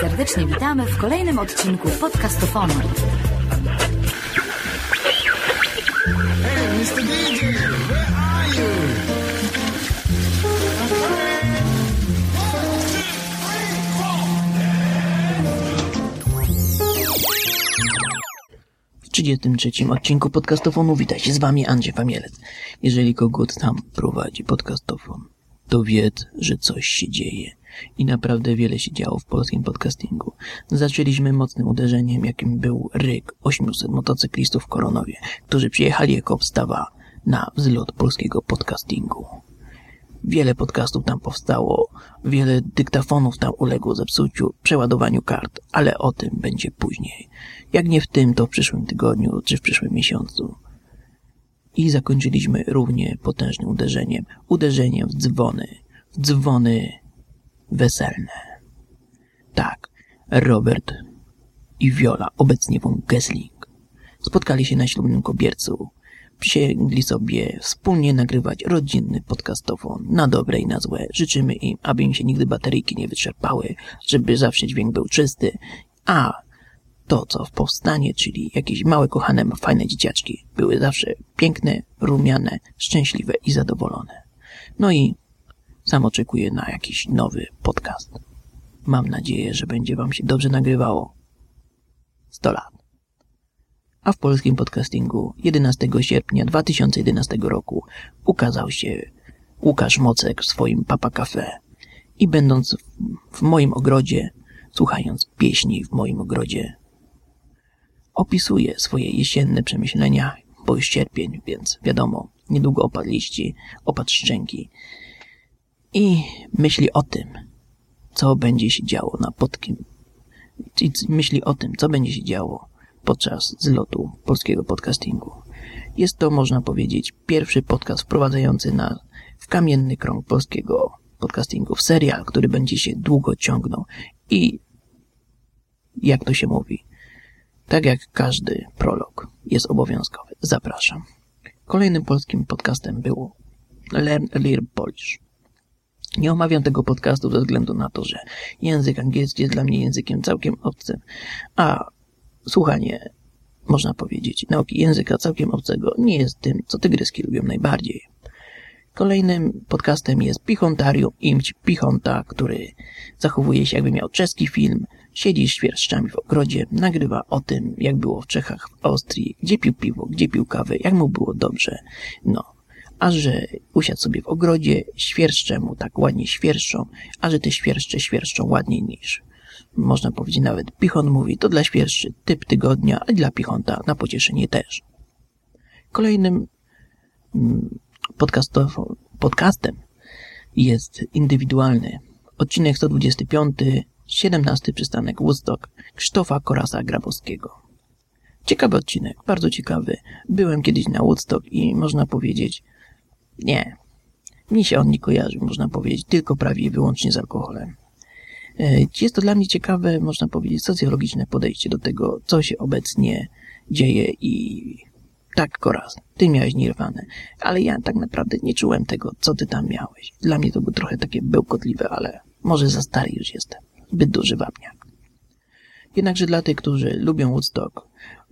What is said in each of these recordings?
Serdecznie witamy w kolejnym odcinku podcastofonu. Hey, Mr. DJ, where are you? W 33 odcinku podcastofonu wita się z wami Andrzej Pamielec. Jeżeli kogut tam prowadzi podcastofon, to wiedz, że coś się dzieje. I naprawdę wiele się działo w polskim podcastingu. Zaczęliśmy mocnym uderzeniem, jakim był ryk 800 motocyklistów w Koronowie, którzy przyjechali jako obstawa na wzlot polskiego podcastingu. Wiele podcastów tam powstało, wiele dyktafonów tam uległo zepsuciu, przeładowaniu kart, ale o tym będzie później. Jak nie w tym, to w przyszłym tygodniu czy w przyszłym miesiącu. I zakończyliśmy równie potężnym uderzeniem, uderzeniem w dzwony, w dzwony weselne. Tak, Robert i Viola, obecnie von Gessling, spotkali się na ślubnym kobiercu. Przysięgli sobie wspólnie nagrywać rodzinny podcastofon na dobre i na złe. Życzymy im, aby im się nigdy bateryjki nie wyczerpały, żeby zawsze dźwięk był czysty, a to, co w powstanie, czyli jakieś małe, kochane, fajne dzieciaczki, były zawsze piękne, rumiane, szczęśliwe i zadowolone. No i sam oczekuję na jakiś nowy podcast. Mam nadzieję, że będzie wam się dobrze nagrywało. 100 lat. A w polskim podcastingu 11 sierpnia 2011 roku ukazał się Łukasz Mocek w swoim Papa Cafe i będąc w, moim ogrodzie, słuchając pieśni w moim ogrodzie, opisuje swoje jesienne przemyślenia, bo już sierpień, więc wiadomo, niedługo opadł liści, opadł szczęki i myśli o tym, co będzie się działo na podkim, i myśli o tym, co będzie się działo podczas zlotu polskiego podcastingu. Jest to, można powiedzieć, pierwszy podcast wprowadzający nas w kamienny krąg polskiego podcastingu, w serial, który będzie się długo ciągnął i jak to się mówi, tak jak każdy prolog jest obowiązkowy. Zapraszam. Kolejnym polskim podcastem było Learn Little Polish. Nie omawiam tego podcastu ze względu na to, że język angielski jest dla mnie językiem całkiem obcym, a słuchanie, można powiedzieć, nauki języka całkiem obcego nie jest tym, co tygryski lubią najbardziej. Kolejnym podcastem jest Pichontarium Imć Pichonta, który zachowuje się jakby miał czeski film, siedzi z świerszczami w ogrodzie, nagrywa o tym, jak było w Czechach, w Austrii, gdzie pił piwo, gdzie pił kawę, jak mu było dobrze. No, a że usiadł sobie w ogrodzie, świerszcze mu tak ładnie świerszczą, a że te świerszcze świerszczą ładniej niż można powiedzieć nawet Pichon mówi, to dla świerszczy typ tygodnia, a dla Pichonta na pocieszenie też. Kolejnym mm, podcastem jest indywidualny. Odcinek 125, 17 przystanek Woodstock Krzysztofa Korasa Grabowskiego. Ciekawy odcinek, bardzo ciekawy. Byłem kiedyś na Woodstock i można powiedzieć, nie, mi się on nie kojarzy, można powiedzieć, tylko prawie i wyłącznie z alkoholem. Jest to dla mnie ciekawe, można powiedzieć, socjologiczne podejście do tego, co się obecnie dzieje i tak, Koraz, ty miałeś nirwane, ale ja tak naprawdę nie czułem tego, co ty tam miałeś. Dla mnie to było trochę takie bełkotliwe, ale może za stary już jestem. Zbyt duży wapniak. Jednakże dla tych, którzy lubią Woodstock,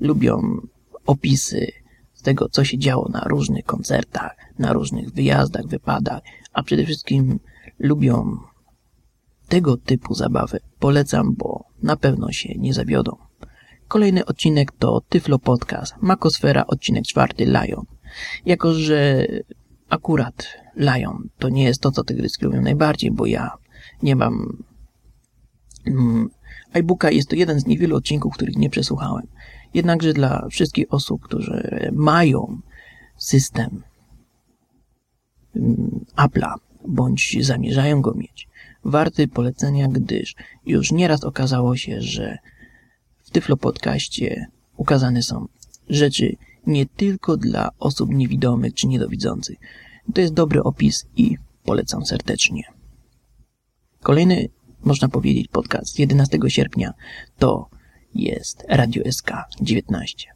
lubią opisy z tego, co się działo na różnych koncertach, na różnych wyjazdach, wypadach, a przede wszystkim lubią tego typu zabawy, polecam, bo na pewno się nie zawiodą. Kolejny odcinek to Tyflo Podcast, Makosfera, odcinek czwarty, Lion. Jako, że akurat Lion to nie jest to, co tygryski lubią najbardziej, bo ja nie mam mm, iBooka, jest to jeden z niewielu odcinków, których nie przesłuchałem. Jednakże dla wszystkich osób, którzy mają system mm, Apple'a, bądź zamierzają go mieć, warty polecenia, gdyż już nieraz okazało się, że w Tyflo Podcaście ukazane są rzeczy nie tylko dla osób niewidomych czy niedowidzących. To jest dobry opis i polecam serdecznie. Kolejny, można powiedzieć, podcast 11 sierpnia to jest Radio SK 19.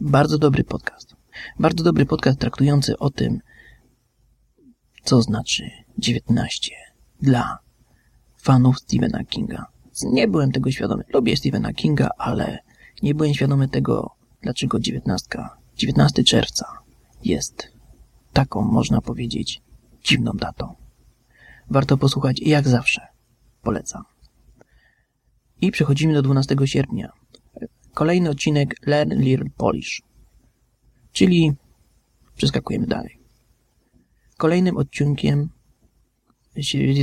Bardzo dobry podcast. Bardzo dobry podcast traktujący o tym, co znaczy 19 dla fanów Stephena Kinga. Nie byłem tego świadomy. Lubię Stephena Kinga, ale nie byłem świadomy tego, dlaczego 19, 19 czerwca jest taką, można powiedzieć, dziwną datą. Warto posłuchać jak zawsze. Polecam. I przechodzimy do 12 sierpnia. Kolejny odcinek Learn, Learn, Polish. Czyli przeskakujemy dalej. Kolejnym odcinkiem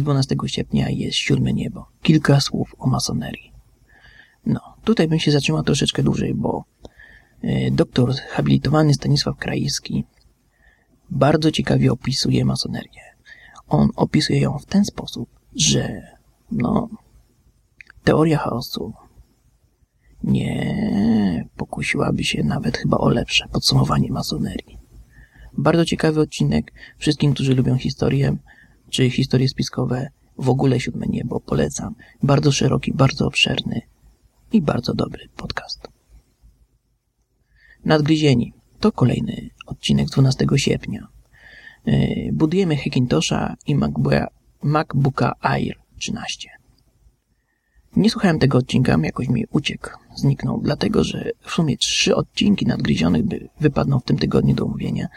12 sierpnia jest Siódme Niebo. Kilka słów o masonerii. No, tutaj bym się zatrzymał troszeczkę dłużej, bo e, doktor habilitowany Stanisław Krajewski bardzo ciekawie opisuje masonerię. On opisuje ją w ten sposób, że no, teoria chaosu nie pokusiłaby się nawet chyba o lepsze podsumowanie masonerii. Bardzo ciekawy odcinek. Wszystkim, którzy lubią historię, czy historie spiskowe, w ogóle Siódme Niebo polecam. Bardzo szeroki, bardzo obszerny i bardzo dobry podcast. Nadgryzieni to kolejny odcinek z 12 sierpnia. Yy, budujemy Hackintosha i MacBooka Air 13. Nie słuchałem tego odcinka, jakoś mi uciekł, zniknął, dlatego że w sumie trzy odcinki nadgryzionych by wypadną w tym tygodniu do omówienia,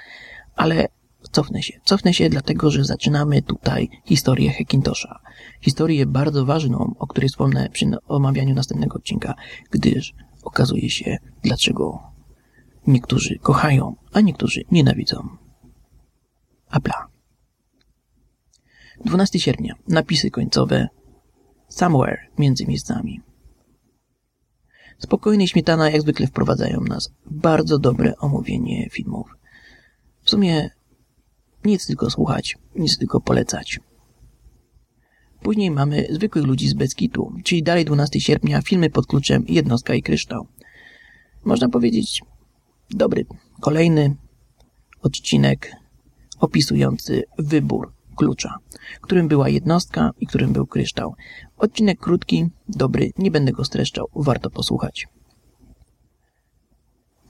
ale cofnę się. Cofnę się dlatego, że zaczynamy tutaj historię Hackintosha. Historię bardzo ważną, o której wspomnę przy omawianiu następnego odcinka, gdyż okazuje się, dlaczego niektórzy kochają, a niektórzy nienawidzą. Apple'a. 12 sierpnia. Napisy końcowe. Somewhere między miejscami. Spokojny i śmietana jak zwykle wprowadzają nas bardzo dobre omówienie filmów. W sumie nic tylko słuchać, nic tylko polecać. Później mamy zwykłych ludzi z Beskitu, czyli dalej 12 sierpnia, filmy pod kluczem Jednostka i Kryształ. Można powiedzieć, dobry, kolejny odcinek opisujący wybór klucza, którym była jednostka i którym był kryształ. Odcinek krótki, dobry, nie będę go streszczał, warto posłuchać.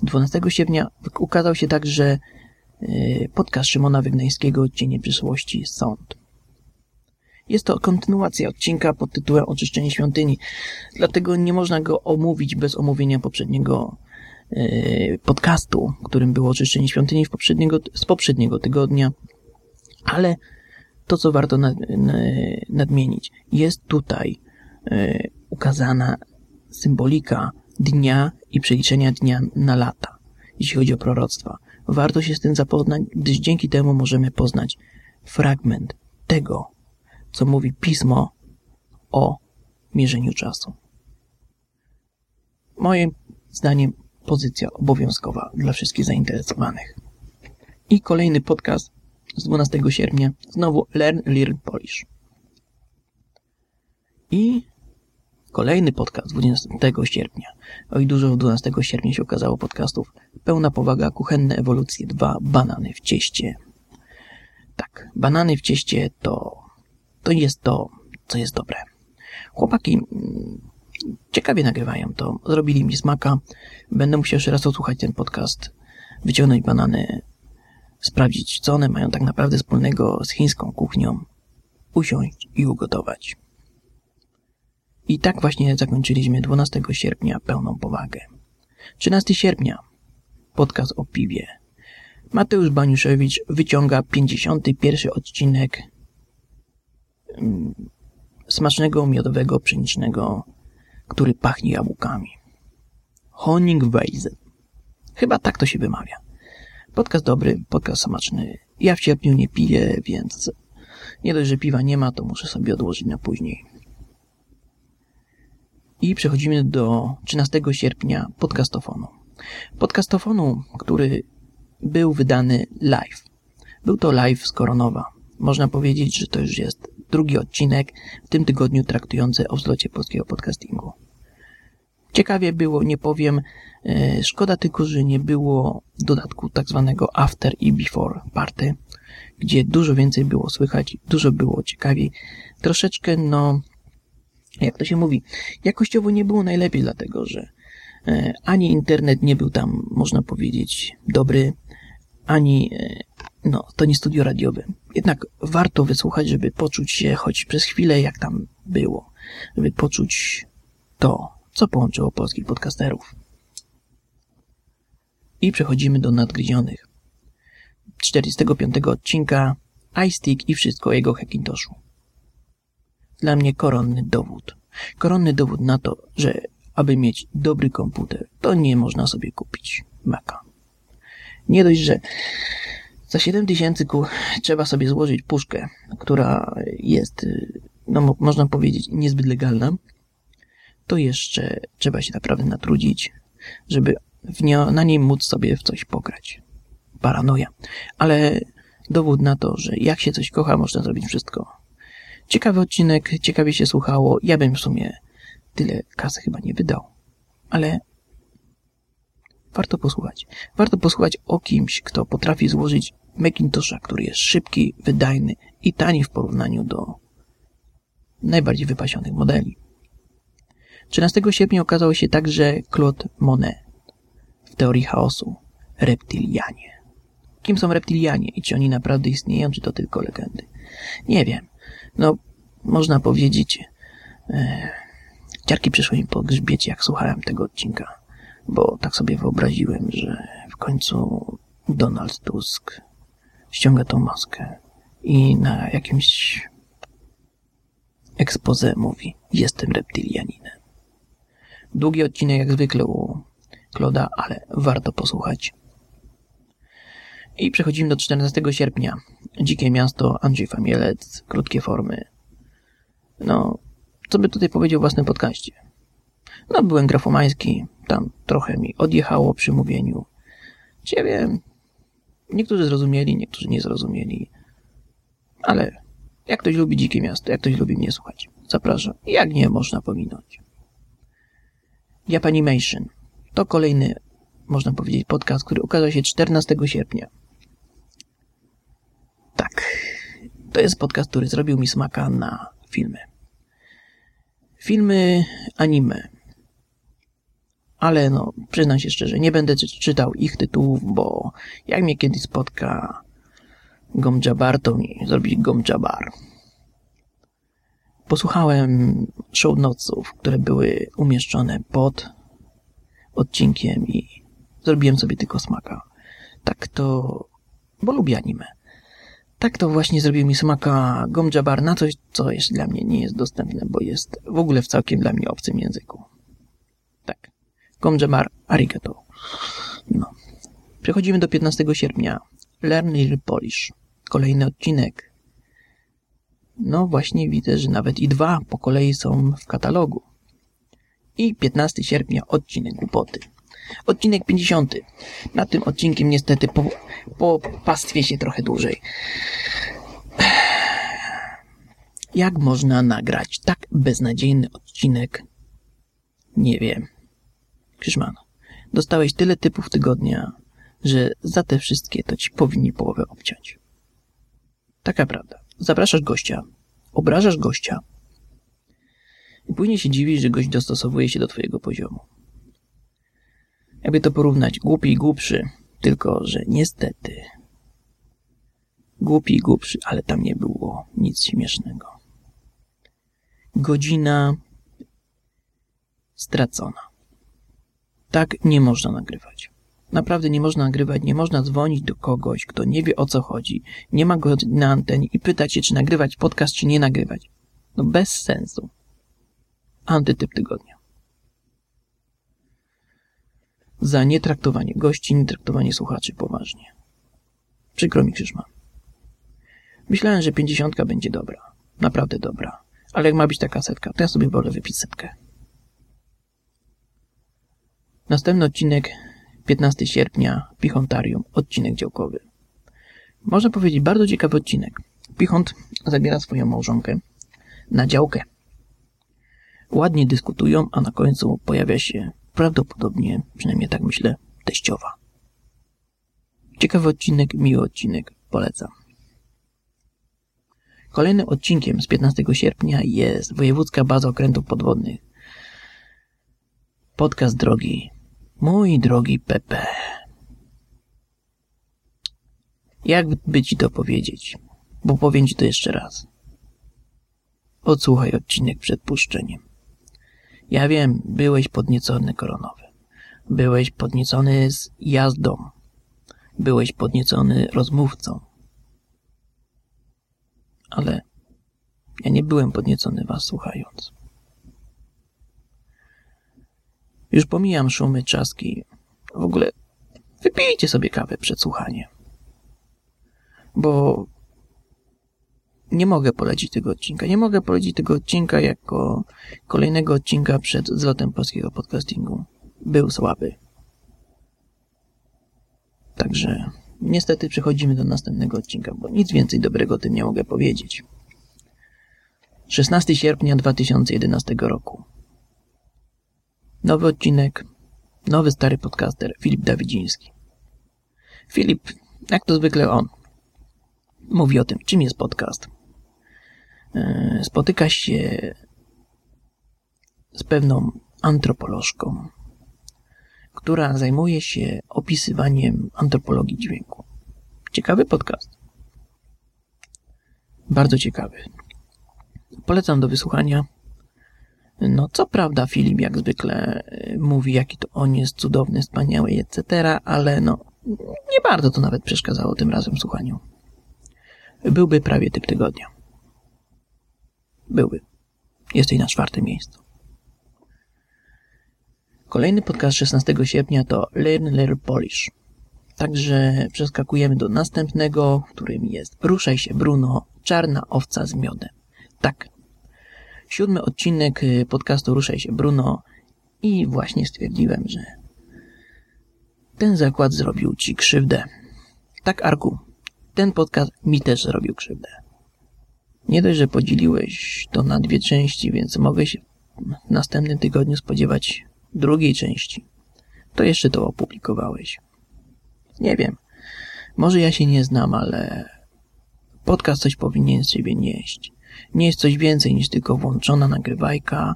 12 sierpnia ukazał się także y, podcast Szymona Wygnańskiego Odcienie przyszłości Sąd. Jest to kontynuacja odcinka pod tytułem Oczyszczenie świątyni, dlatego nie można go omówić bez omówienia poprzedniego y, podcastu, którym było Oczyszczenie świątyni z poprzedniego tygodnia, ale to, co warto nad, nadmienić, jest tutaj e, ukazana symbolika dnia i przeliczenia dnia na lata, jeśli chodzi o proroctwa. Warto się z tym zapoznać, gdyż dzięki temu możemy poznać fragment tego, co mówi pismo o mierzeniu czasu. Moim zdaniem pozycja obowiązkowa dla wszystkich zainteresowanych. I kolejny podcast z 12 sierpnia. Znowu Learn, Learn Polish. I kolejny podcast 12 sierpnia. Oj, dużo 12 sierpnia się okazało podcastów. Pełna powaga, kuchenne ewolucje 2, banany w cieście. Tak, banany w cieście to, to jest to, co jest dobre. Chłopaki mm, ciekawie nagrywają to. Zrobili mi smaka. Będę musiał jeszcze raz odsłuchać ten podcast, wyciągnąć banany sprawdzić, co one mają tak naprawdę wspólnego z chińską kuchnią, usiąść i ugotować. I tak właśnie zakończyliśmy 12 sierpnia pełną powagę. 13 sierpnia podcast o piwie. Mateusz Baniuszewicz wyciąga 51 odcinek mm, smacznego miodowego pszenicznego, który pachnie jabłkami. Honigweise. Chyba tak to się wymawia. Podcast dobry, podcast smaczny. Ja w sierpniu nie piję, więc nie dość, że piwa nie ma, to muszę sobie odłożyć na później. I przechodzimy do 13 sierpnia podcastofonu. Podcastofonu, który był wydany live. Był to live z Koronowa. Można powiedzieć, że to już jest drugi odcinek w tym tygodniu traktujący o wzlocie polskiego podcastingu. Ciekawie było, nie powiem, e, szkoda tylko, że nie było dodatku tak zwanego after i before party, gdzie dużo więcej było słychać, dużo było ciekawiej. Troszeczkę, no, jak to się mówi, jakościowo nie było najlepiej, dlatego że e, ani internet nie był tam, można powiedzieć, dobry, ani e, no, to nie studio radiowe. Jednak warto wysłuchać, żeby poczuć się choć przez chwilę, jak tam było. Żeby poczuć to, co połączyło polskich podcasterów. I przechodzimy do nadgryzionych. 45 odcinka iStick i wszystko o jego Hackintoshu. Dla mnie koronny dowód. Koronny dowód na to, że aby mieć dobry komputer, to nie można sobie kupić Maca. Nie dość, że za 7 tysięcy trzeba sobie złożyć puszkę, która jest, no można powiedzieć, niezbyt legalna, to jeszcze trzeba się naprawdę natrudzić, żeby nie, na niej móc sobie w coś pograć. Paranoja. Ale dowód na to, że jak się coś kocha, można zrobić wszystko. Ciekawy odcinek, ciekawie się słuchało. Ja bym w sumie tyle kasy chyba nie wydał. Ale warto posłuchać. Warto posłuchać o kimś, kto potrafi złożyć Macintosha, który jest szybki, wydajny i tani w porównaniu do najbardziej wypasionych modeli. 13 sierpnia okazało się także Claude Monet w teorii chaosu. Reptilianie. Kim są reptilianie i czy oni naprawdę istnieją, czy to tylko legendy? Nie wiem. No, można powiedzieć, e, ciarki przyszły mi po grzbiecie, jak słuchałem tego odcinka, bo tak sobie wyobraziłem, że w końcu Donald Tusk ściąga tą maskę i na jakimś expose mówi, jestem reptilianinem. Długi odcinek jak zwykle u Kloda, ale warto posłuchać. I przechodzimy do 14 sierpnia. Dzikie miasto, Andrzej Famielec, krótkie formy. No, co by tutaj powiedział w własnym podcaście? No, byłem grafomański, tam trochę mi odjechało przy mówieniu. Ciebie niektórzy zrozumieli, niektórzy nie zrozumieli. Ale jak ktoś lubi dzikie miasto, jak ktoś lubi mnie słuchać, zapraszam. Jak nie, można pominąć. Japanimation. To kolejny, można powiedzieć, podcast, który ukazał się 14 sierpnia. Tak. To jest podcast, który zrobił mi smaka na filmy. Filmy anime. Ale no, przyznam się szczerze, nie będę czytał ich tytułów, bo jak mnie kiedyś spotka Gomjabar, to mi zrobi Gomjabar. Posłuchałem show notesów, które były umieszczone pod odcinkiem i zrobiłem sobie tylko smaka. Tak to... bo lubię anime. Tak to właśnie zrobił mi smaka Gomjabar na coś, co jeszcze dla mnie nie jest dostępne, bo jest w ogóle w całkiem dla mnie obcym języku. Tak. Gomjabar arigato. No. Przechodzimy do 15 sierpnia. Learn Little Polish. Kolejny odcinek. No właśnie widzę, że nawet i dwa po kolei są w katalogu. I 15 sierpnia odcinek głupoty. Odcinek 50. Na tym odcinkiem niestety po, po pastwie się trochę dłużej. Jak można nagrać tak beznadziejny odcinek? Nie wiem. Krzyżman, dostałeś tyle typów tygodnia, że za te wszystkie to ci powinni połowę obciąć. Taka prawda. Zapraszasz gościa, obrażasz gościa i później się dziwisz, że gość dostosowuje się do twojego poziomu. Jakby to porównać, głupi i głupszy, tylko że niestety głupi i głupszy, ale tam nie było nic śmiesznego. Godzina stracona. Tak nie można nagrywać. Naprawdę nie można nagrywać, nie można dzwonić do kogoś, kto nie wie o co chodzi, nie ma go na antenie i pytać się, czy nagrywać podcast, czy nie nagrywać. No bez sensu. Antytyp tygodnia. Za nietraktowanie gości, nietraktowanie słuchaczy poważnie. Przykro mi, Krzyżman. Myślałem, że pięćdziesiątka będzie dobra. Naprawdę dobra. Ale jak ma być taka setka, to ja sobie wolę wypić setkę. Następny odcinek 15 sierpnia, Pichontarium, odcinek działkowy. Można powiedzieć bardzo ciekawy odcinek. Pichont zabiera swoją małżonkę na działkę. Ładnie dyskutują, a na końcu pojawia się prawdopodobnie, przynajmniej tak myślę, teściowa. Ciekawy odcinek, miły odcinek, polecam. Kolejnym odcinkiem z 15 sierpnia jest Wojewódzka Baza Okrętów Podwodnych. Podcast drogi. Mój drogi Pepe. Jakby ci to powiedzieć? Bo powiem ci to jeszcze raz. Odsłuchaj odcinek przed puszczeniem. Ja wiem, byłeś podniecony koronowy. Byłeś podniecony z jazdą. Byłeś podniecony rozmówcą. Ale ja nie byłem podniecony was słuchając. Już pomijam szumy, czaski. W ogóle wypijcie sobie kawę przed słuchaniem. Bo nie mogę polecić tego odcinka. Nie mogę polecić tego odcinka jako kolejnego odcinka przed zlotem polskiego podcastingu. Był słaby. Także niestety przechodzimy do następnego odcinka, bo nic więcej dobrego o tym nie mogę powiedzieć. 16 sierpnia 2011 roku. Nowy odcinek, nowy stary podcaster Filip Dawidziński. Filip, jak to zwykle on, mówi o tym, czym jest podcast. E, spotyka się z pewną antropolożką, która zajmuje się opisywaniem antropologii dźwięku. Ciekawy podcast. Bardzo ciekawy. Polecam do wysłuchania. No, co prawda, Filip jak zwykle e, mówi, jaki to on jest cudowny, wspaniały, etc., ale no, nie bardzo to nawet przeszkadzało tym razem w słuchaniu. Byłby prawie typ tygodnia. Byłby. Jesteś na czwartym miejscu. Kolejny podcast 16 sierpnia to Learn Learn Polish. Także przeskakujemy do następnego, w którym jest Ruszaj się Bruno, czarna owca z miodem. Tak. Siódmy odcinek y, podcastu Ruszaj się Bruno i właśnie stwierdziłem, że ten zakład zrobił ci krzywdę. Tak, Arku, ten podcast mi też zrobił krzywdę. Nie dość, że podzieliłeś to na dwie części, więc mogę się w następnym tygodniu spodziewać drugiej części. To jeszcze to opublikowałeś. Nie wiem. Może ja się nie znam, ale podcast coś powinien z siebie nieść. Nieść coś więcej niż tylko włączona nagrywajka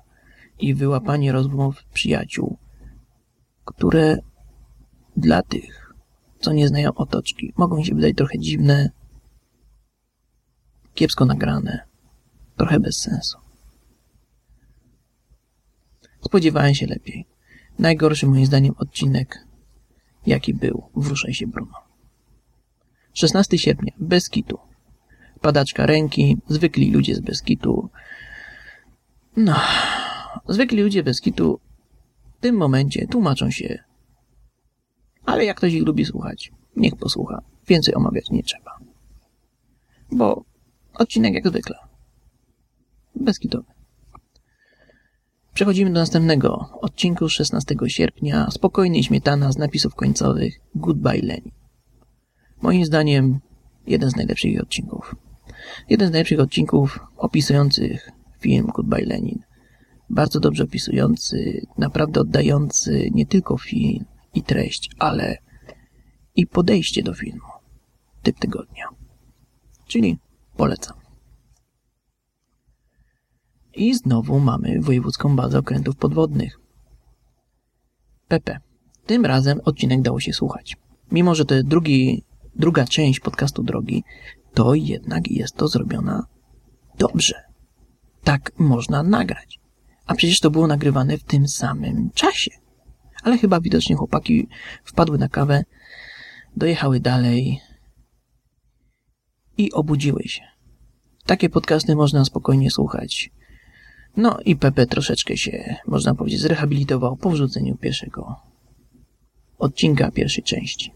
i wyłapanie rozmów przyjaciół, które dla tych, co nie znają otoczki, mogą się wydać trochę dziwne, kiepsko nagrane, trochę bez sensu. Spodziewałem się lepiej. Najgorszy moim zdaniem odcinek, jaki był w Ruszaj się Bruno. 16 sierpnia, bez kitu. Padaczka ręki, zwykli ludzie z Beskitu. No, zwykli ludzie bez kitu w tym momencie tłumaczą się. Ale jak ktoś ich lubi słuchać, niech posłucha. Więcej omawiać nie trzeba. Bo odcinek jak zwykle. Beskitowy. Przechodzimy do następnego odcinku 16 sierpnia. Spokojny i śmietana z napisów końcowych Goodbye Lenny. Moim zdaniem jeden z najlepszych odcinków. Jeden z najlepszych odcinków opisujących film Goodbye Lenin. Bardzo dobrze opisujący, naprawdę oddający nie tylko film i treść, ale i podejście do filmu. Typ tygodnia. Czyli polecam. I znowu mamy wojewódzką bazę okrętów podwodnych. Pepe. Tym razem odcinek dało się słuchać. Mimo, że to jest drugi, druga część podcastu drogi, to jednak jest to zrobiona dobrze. Tak można nagrać. A przecież to było nagrywane w tym samym czasie. Ale chyba widocznie chłopaki wpadły na kawę, dojechały dalej i obudziły się. Takie podcasty można spokojnie słuchać no i Pepe troszeczkę się, można powiedzieć, zrehabilitował po wrzuceniu pierwszego odcinka pierwszej części.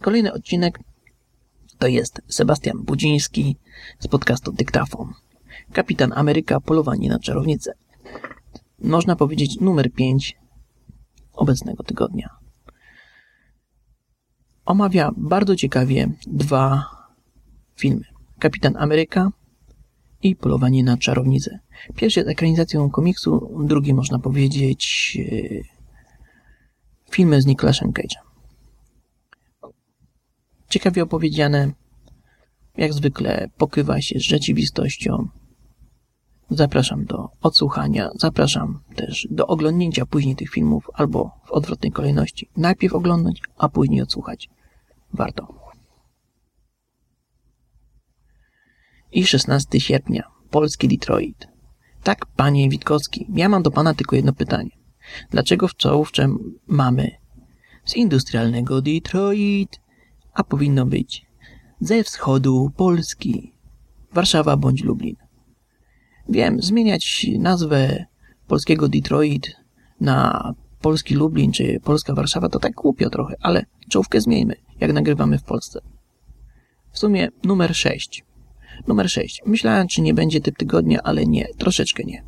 Kolejny odcinek to jest Sebastian Budziński z podcastu Dyktafon. Kapitan Ameryka, polowanie na czarownicę. Można powiedzieć numer 5 obecnego tygodnia. Omawia bardzo ciekawie dwa filmy. Kapitan Ameryka i Polowanie na czarownicę. Pierwszy jest ekranizacją komiksu, drugi można powiedzieć yy, filmy z Nicolasem Cage'em. Ciekawie opowiedziane, jak zwykle pokrywa się z rzeczywistością. Zapraszam do odsłuchania, zapraszam też do oglądnięcia później tych filmów albo w odwrotnej kolejności. Najpierw oglądać, a później odsłuchać. Warto. I 16 sierpnia, polski Detroit. Tak, panie Witkowski, ja mam do pana tylko jedno pytanie. Dlaczego w czołówcze mamy z industrialnego Detroit, a powinno być ze wschodu Polski, Warszawa bądź Lublin? Wiem, zmieniać nazwę polskiego Detroit na polski Lublin czy polska Warszawa to tak głupio trochę, ale czołówkę zmieńmy, jak nagrywamy w Polsce. W sumie numer 6. Numer 6. Myślałem, czy nie będzie typ tygodnia, ale nie, troszeczkę nie.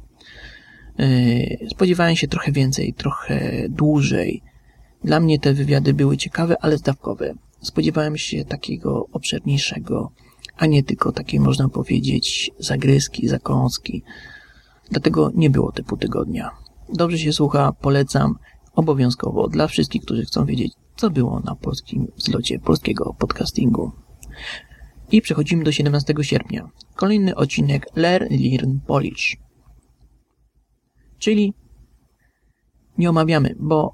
Yy, spodziewałem się trochę więcej, trochę dłużej. Dla mnie te wywiady były ciekawe, ale zdawkowe. Spodziewałem się takiego obszerniejszego, a nie tylko takiej, można powiedzieć, zagryzki, zakąski. Dlatego nie było typu tygodnia. Dobrze się słucha, polecam obowiązkowo dla wszystkich, którzy chcą wiedzieć, co było na polskim zlocie polskiego podcastingu. I przechodzimy do 17 sierpnia. Kolejny odcinek Learn, Learn Polish. Czyli nie omawiamy, bo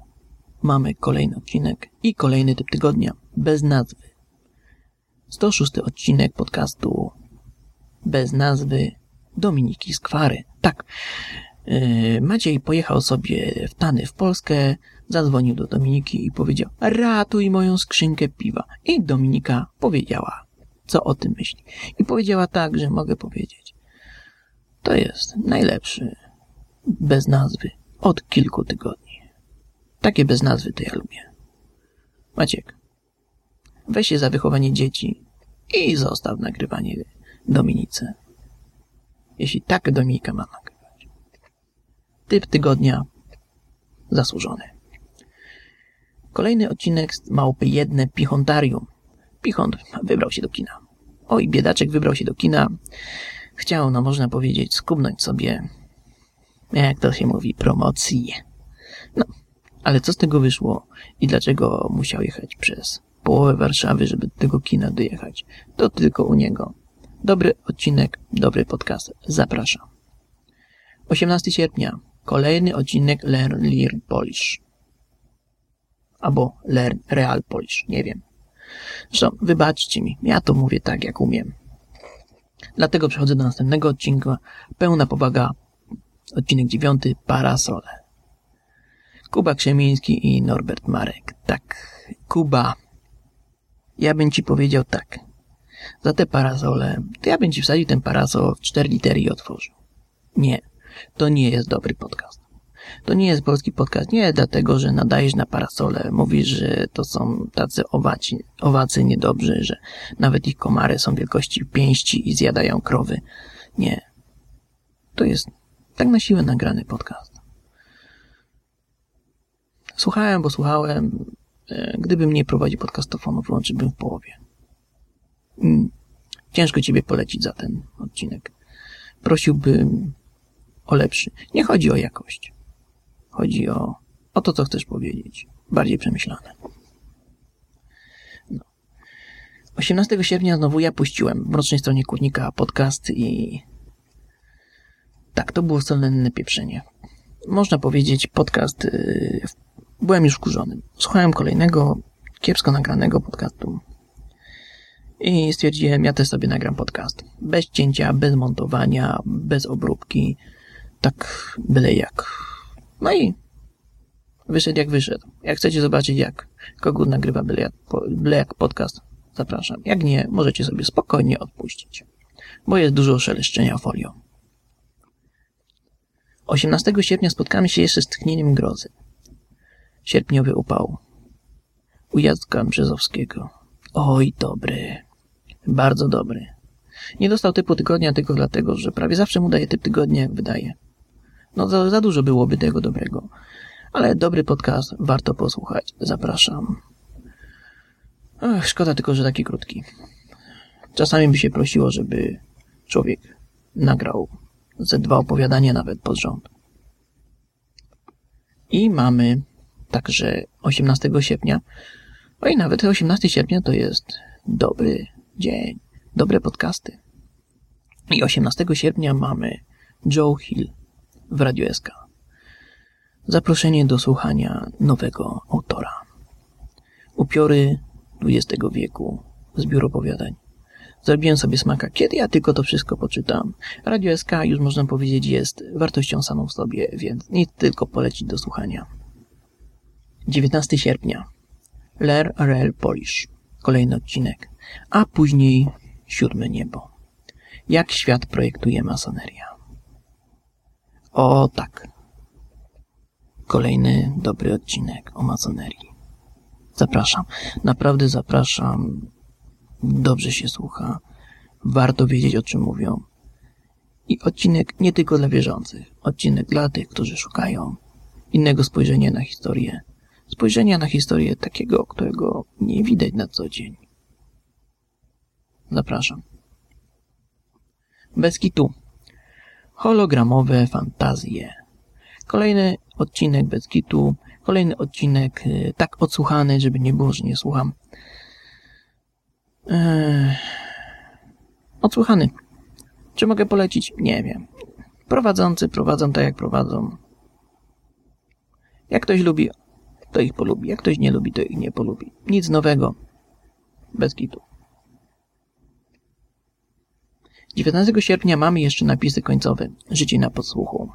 mamy kolejny odcinek i kolejny typ tygodnia bez nazwy. 106 odcinek podcastu bez nazwy Dominiki Skwary. Tak, yy, Maciej pojechał sobie w Tany w Polskę, zadzwonił do Dominiki i powiedział ratuj moją skrzynkę piwa. I Dominika powiedziała, co o tym myśli. I powiedziała tak, że mogę powiedzieć. To jest najlepszy bez nazwy od kilku tygodni. Takie bez nazwy to ja lubię. Maciek, weź się za wychowanie dzieci i zostaw nagrywanie Dominice. Jeśli tak Dominika ma nagrywać. Typ tygodnia zasłużony. Kolejny odcinek z Małpy Jedne Pichontarium. Pichont wybrał się do kina. Oj, biedaczek wybrał się do kina. Chciał, no można powiedzieć, skubnąć sobie, jak to się mówi, promocję. No, ale co z tego wyszło i dlaczego musiał jechać przez połowę Warszawy, żeby do tego kina dojechać? To tylko u niego. Dobry odcinek, dobry podcast. Zapraszam. 18 sierpnia. Kolejny odcinek Learn Learn Polish. Albo Learn Real Polish. Nie wiem. Zresztą, wybaczcie mi. Ja to mówię tak, jak umiem. Dlatego przechodzę do następnego odcinka. Pełna powaga. Odcinek dziewiąty. Parasole. Kuba Krzemiński i Norbert Marek. Tak. Kuba. Ja bym ci powiedział tak. Za te parasole, to ja bym ci wsadził ten parasol w cztery litery i otworzył. Nie. To nie jest dobry podcast. To nie jest polski podcast. Nie dlatego, że nadajesz na parasole. Mówisz, że to są tacy owaci, owacy niedobrzy, że nawet ich komary są wielkości pięści i zjadają krowy. Nie. To jest tak na siłę nagrany podcast. Słuchałem, bo słuchałem. E, gdybym nie prowadził podcastofonu, włączyłbym w połowie. Mm. Ciężko ciebie polecić za ten odcinek. Prosiłbym o lepszy. Nie chodzi o jakość. Chodzi o, o to, co chcesz powiedzieć. Bardziej przemyślane. No. 18 sierpnia znowu ja puściłem w mrocznej stronie kurnika podcast i tak, to było solenne pieprzenie. Można powiedzieć podcast yy, byłem już wkurzony. Słuchałem kolejnego kiepsko nagranego podcastu i stwierdziłem, ja też sobie nagram podcast. Bez cięcia, bez montowania, bez obróbki. Tak byle jak. No i wyszedł jak wyszedł. Jak chcecie zobaczyć, jak Kogut nagrywa byle jak, byle jak podcast, zapraszam. Jak nie, możecie sobie spokojnie odpuścić. Bo jest dużo szeleszczenia folią. 18 sierpnia spotkamy się jeszcze z tchnieniem grozy. Sierpniowy upał. U Jacka Brzezowskiego. Oj, dobry. Bardzo dobry. Nie dostał typu tygodnia tylko dlatego, że prawie zawsze mu daje typ tygodnia, wydaje. No za, za dużo byłoby tego dobrego. Ale dobry podcast, warto posłuchać. Zapraszam. Ach, szkoda tylko, że taki krótki. Czasami by się prosiło, żeby człowiek nagrał ze dwa opowiadania nawet pod rząd. I mamy także 18 sierpnia. No i nawet 18 sierpnia to jest dobry dzień, dobre podcasty. I 18 sierpnia mamy Joe Hill w Radio SK. Zaproszenie do słuchania nowego autora. Upiory XX wieku, zbiór opowiadań. Zrobiłem sobie smaka, kiedy ja tylko to wszystko poczytam. Radio SK już można powiedzieć jest wartością samą w sobie, więc nic tylko polecić do słuchania. 19 sierpnia. Ler Rel Polish. Kolejny odcinek. A później Siódme Niebo. Jak świat projektuje masoneria. O tak. Kolejny dobry odcinek o masonerii. Zapraszam. Naprawdę zapraszam. Dobrze się słucha. Warto wiedzieć, o czym mówią. I odcinek nie tylko dla wierzących. Odcinek dla tych, którzy szukają innego spojrzenia na historię. Spojrzenia na historię takiego, którego nie widać na co dzień. Zapraszam. Bez kitu. Hologramowe fantazje. Kolejny odcinek bez kitu. Kolejny odcinek y, tak odsłuchany, żeby nie było, że nie słucham. Eee, odsłuchany. Czy mogę polecić? Nie wiem. Prowadzący prowadzą tak, jak prowadzą. Jak ktoś lubi, to ich polubi. Jak ktoś nie lubi, to ich nie polubi. Nic nowego. Bez kitu. 19 sierpnia mamy jeszcze napisy końcowe. Życie na podsłuchu.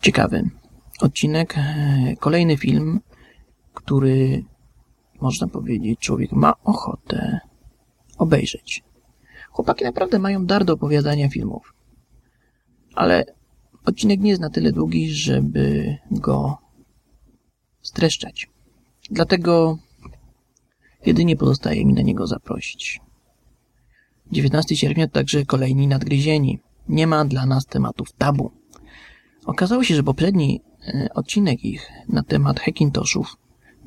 Ciekawy odcinek. Kolejny film, który można powiedzieć, człowiek ma ochotę obejrzeć. Chłopaki naprawdę mają dar do opowiadania filmów. Ale odcinek nie jest na tyle długi, żeby go streszczać. Dlatego jedynie pozostaje mi na niego zaprosić. 19 sierpnia to także kolejni nadgryzieni. Nie ma dla nas tematów tabu. Okazało się, że poprzedni e, odcinek ich na temat Hackintoshów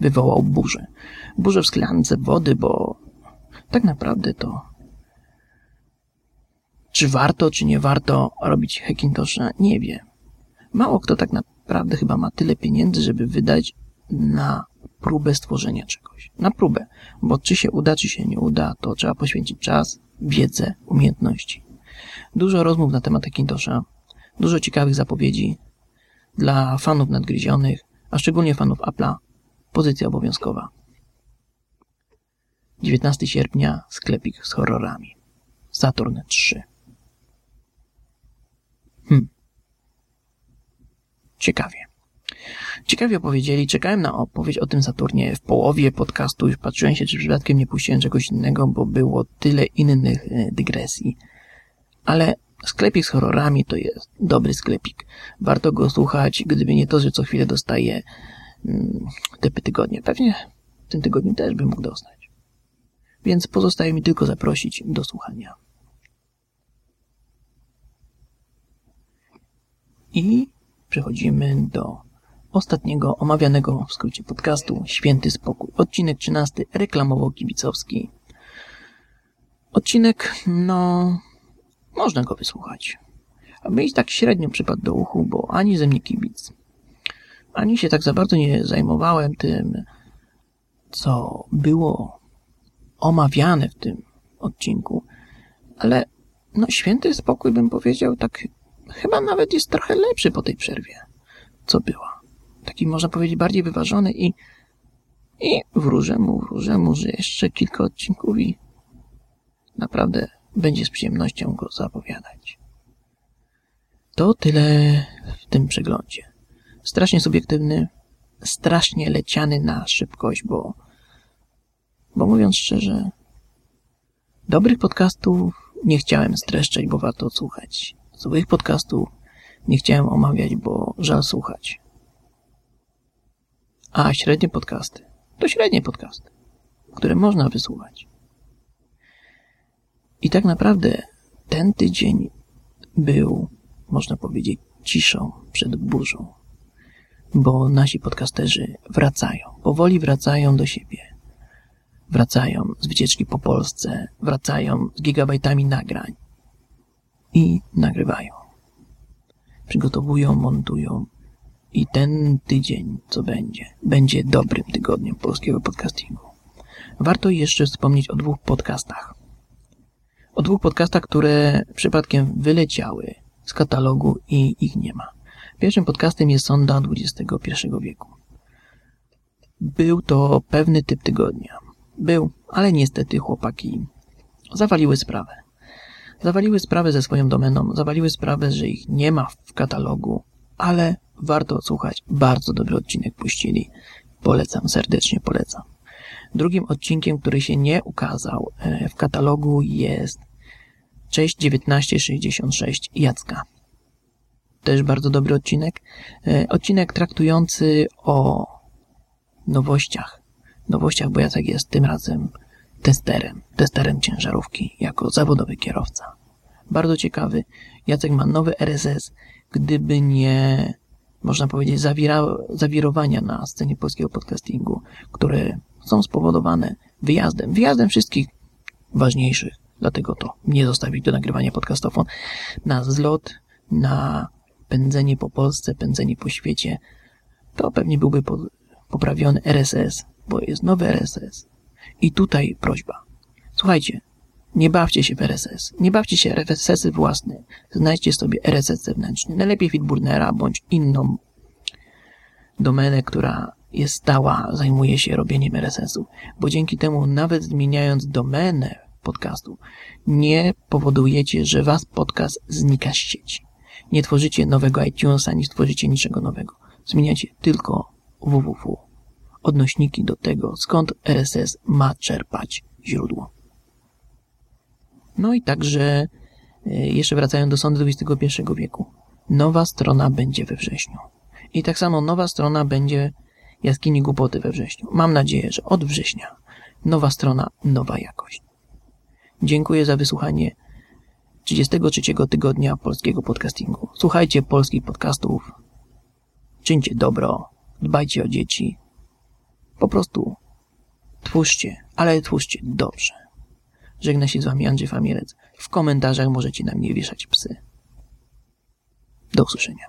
wywołał burzę. Burzę w szklance wody, bo tak naprawdę to czy warto, czy nie warto robić Hackintosha, nie wie. Mało kto tak naprawdę chyba ma tyle pieniędzy, żeby wydać na próbę stworzenia czegoś. Na próbę. Bo czy się uda, czy się nie uda, to trzeba poświęcić czas, wiedzę, umiejętności. Dużo rozmów na temat Hackintosha, dużo ciekawych zapowiedzi dla fanów nadgryzionych, a szczególnie fanów Apple'a, pozycja obowiązkowa. 19 sierpnia sklepik z horrorami. Saturn 3. Hmm. Ciekawie. Ciekawie opowiedzieli. Czekałem na opowieść o tym Saturnie w połowie podcastu. Już patrzyłem się, czy przypadkiem nie puściłem czegoś innego, bo było tyle innych e, dygresji. Ale sklepik z horrorami to jest dobry sklepik. Warto go słuchać, gdyby nie to, że co chwilę dostaję mm, te tygodnie. Pewnie w tym tygodniu też bym mógł dostać. Więc pozostaje mi tylko zaprosić do słuchania. I przechodzimy do ostatniego omawianego w skrócie podcastu Święty Spokój. Odcinek 13 reklamowo-kibicowski. Odcinek, no, można go wysłuchać. A mi tak średnio przypadł do uchu, bo ani ze mnie kibic, ani się tak za bardzo nie zajmowałem tym, co było omawiane w tym odcinku, ale no święty spokój bym powiedział tak chyba nawet jest trochę lepszy po tej przerwie, co była. Taki można powiedzieć bardziej wyważony i i wróżę mu, wróżę mu, że jeszcze kilka odcinków i naprawdę będzie z przyjemnością go zapowiadać. To tyle w tym przeglądzie. Strasznie subiektywny, strasznie leciany na szybkość, bo, bo mówiąc szczerze, dobrych podcastów nie chciałem streszczać, bo warto odsłuchać. Złych podcastów nie chciałem omawiać, bo żal słuchać. A średnie podcasty to średnie podcasty, które można wysłuchać. I tak naprawdę ten tydzień był, można powiedzieć, ciszą przed burzą, bo nasi podcasterzy wracają, powoli wracają do siebie. wracają z wycieczki po Polsce, wracają z gigabajtami nagrań i nagrywają. Przygotowują, montują i ten tydzień, co będzie, będzie dobrym tygodniem polskiego podcastingu. Warto jeszcze wspomnieć o dwóch podcastach. O dwóch podcastach, które przypadkiem wyleciały z katalogu i ich nie ma. Pierwszym podcastem jest Sonda XXI wieku. Był to pewny typ tygodnia. Był, ale niestety chłopaki zawaliły sprawę. Zawaliły sprawę ze swoją domeną, zawaliły sprawę, że ich nie ma w katalogu, ale warto odsłuchać. Bardzo dobry odcinek puścili. Polecam, serdecznie polecam. Drugim odcinkiem, który się nie ukazał e, w katalogu jest Cześć 1966 Jacka. Też bardzo dobry odcinek. E, odcinek traktujący o nowościach. Nowościach, bo Jacek jest tym razem testerem, testerem ciężarówki jako zawodowy kierowca. Bardzo ciekawy. Jacek ma nowy RSS. Gdyby nie, można powiedzieć, zawira, zawirowania na scenie polskiego podcastingu, które są spowodowane wyjazdem, wyjazdem wszystkich ważniejszych, dlatego to nie zostawić do nagrywania podcastofon, na zlot, na pędzenie po Polsce, pędzenie po świecie, to pewnie byłby poprawiony RSS, bo jest nowy RSS. I tutaj prośba. Słuchajcie, nie bawcie się w RSS. Nie bawcie się RSS-y własne. Znajdźcie sobie RSS zewnętrzny. Najlepiej Fitburnera bądź inną domenę, która jest stała, zajmuje się robieniem RSS-u. Bo dzięki temu, nawet zmieniając domenę podcastu, nie powodujecie, że was podcast znika z sieci. Nie tworzycie nowego iTunesa, nie stworzycie niczego nowego. Zmieniacie tylko www. Odnośniki do tego, skąd RSS ma czerpać źródło. No i także, e, jeszcze wracając do sądu XXI wieku, nowa strona będzie we wrześniu. I tak samo nowa strona będzie jaskini głupoty we wrześniu. Mam nadzieję, że od września nowa strona, nowa jakość. Dziękuję za wysłuchanie 33 tygodnia polskiego podcastingu. Słuchajcie polskich podcastów, czyńcie dobro, dbajcie o dzieci. Po prostu twórzcie, ale twórzcie dobrze. Żegna się z wami Andrzej Famielec. W komentarzach możecie na mnie wieszać psy. Do usłyszenia.